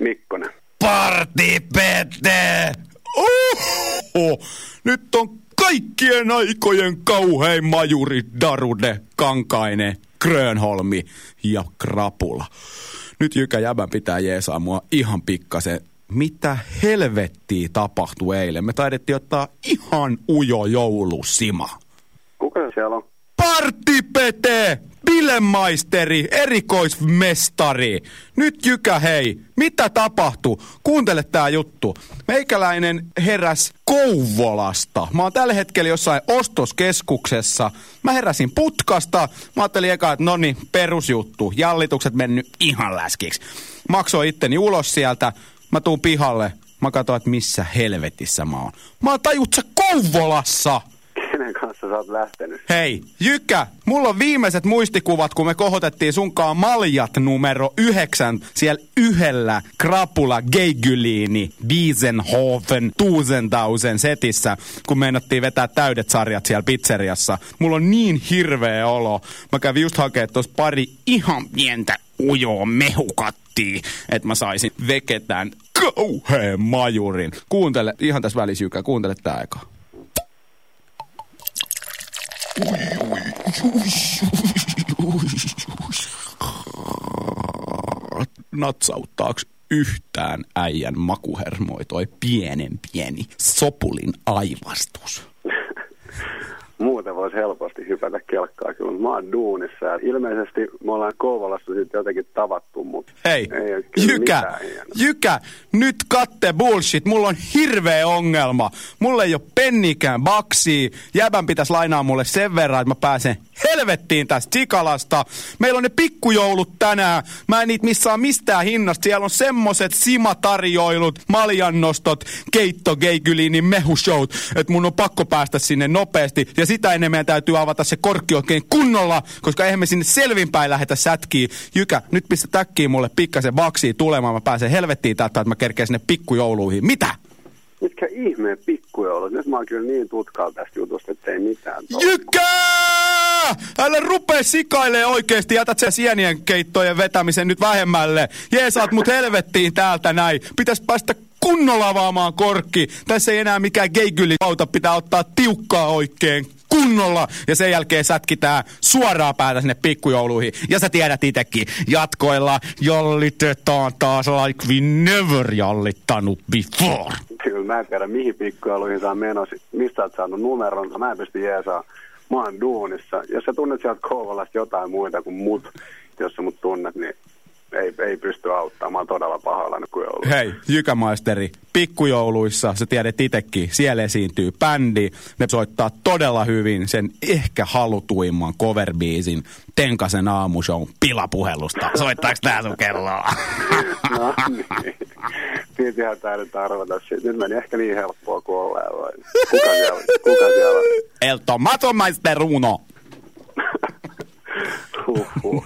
Mikkonen. Parti Pete! Oho! Nyt on kaikkien aikojen kauhein majuri Darude, Kankainen, Grönholmi ja Krapula. Nyt Jykä Jäbän pitää jeesaa mua ihan pikkasen. Mitä helvettiä tapahtui eilen? Me taidettiin ottaa ihan ujo joulusima. Kuka se siellä on? Partipete! Bilemaisteri, erikoismestari. Nyt Jykä hei, mitä tapahtui? Kuuntele tää juttu. Meikäläinen heräs Kouvolasta. Mä oon tällä hetkellä jossain ostoskeskuksessa. Mä heräsin putkasta. Mä ajattelin eka, että no niin, perusjuttu. Jallitukset mennyt ihan läskiksi. Maksoin itteni ulos sieltä. Mä tuun pihalle. Mä katsoin, että missä helvetissä mä oon. Mä oon tajut sä Kouvolassa! Sä oot lähtenyt? Hei, Jykkä, mulla on viimeiset muistikuvat, kun me kohotettiin sunkaan maljat numero yhdeksän siellä yhdellä Krapula Geigyliini Biesenhofen Tuusentausen setissä, kun meinattiin vetää täydet sarjat siellä pizzeriassa. Mulla on niin hirveä olo. Mä kävin just hakemaan tuossa pari ihan pientä ujoa mehukattia, että mä saisin veketään kauheen majurin. Kuuntele, ihan tässä välissä Jykkä, kuuntele tää aikaa. Natsauttaaks yhtään äijän makuhermoi toi pienen pieni sopulin aivastus? Muuten voisi helposti hypätä kelkkaa kyllä, mutta mä oon duunissa ja ilmeisesti me ollaan Kouvolassa sitten jotenkin tavattu, mutta ei kyllä Jykä. Jykä, nyt katte bullshit, mulla on hirveä ongelma. Mulla ei ole pennikään baksia, jäbän pitäisi lainaa mulle sen verran, että mä pääsen helvettiin tästä Sikalasta. Meillä on ne pikkujoulut tänään, mä en niitä missään mistään hinnasta. Siellä on semmoset simatarjoilut, maljannostot, keitto, geikyliinin mehushowt, että mun on pakko päästä sinne nopeasti. Ja sitä ennen meidän täytyy avata se korkki oikein kunnolla, koska eihän me sinne selvinpäin lähetä sätkiä. Jykä, nyt pistä täkkiin mulle pikkasen baksia tulemaan, mä pääsen helvettiin täältä, että mä kerkeen sinne pikkujouluihin. Mitä? Mitkä ihmeen pikkujoulut? Nyt mä oon kyllä niin tutkalla tästä jutusta, että ei mitään. Jykkä! Älä rupee sikailee oikeesti, jätät sen sienien keittojen vetämisen nyt vähemmälle. Jeesaat mut helvettiin täältä näin. Pitäis päästä kunnolla avaamaan korkki. Tässä ei enää mikään geigyli auta, pitää ottaa tiukkaa oikein kunnolla. Ja sen jälkeen sätkitään suoraan päätä sinne pikkujouluihin. Ja sä tiedät itekin, jatkoilla jallitetaan taas like we never jallittanut before. Kyllä mä en tiedä, mihin pikkujouluihin sä menossa. Mistä oot saanut numeron? Mä en pysty jeesaa. Mä oon duunissa. Jos sä tunnet sieltä Kouvolasta jotain muita kuin mut, jos sä mut tunnet, niin ei, ei pysty auttamaan. Todella kuin ollut. Hei, Jykämaisteri, pikkujouluissa, sä tiedät itekin, siellä esiintyy bändi. Ne soittaa todella hyvin sen ehkä halutuimman coverbiisin Tenkasen aamushow pilapuhelusta. Soittaaks tää sun kelloa? No niin. Pitihän tää nyt arvata. Nyt meni ehkä niin helppoa kuin ollaan. vai? Kuka siellä, kuka siellä on? El Tomato Maister Uno. Huhhuh.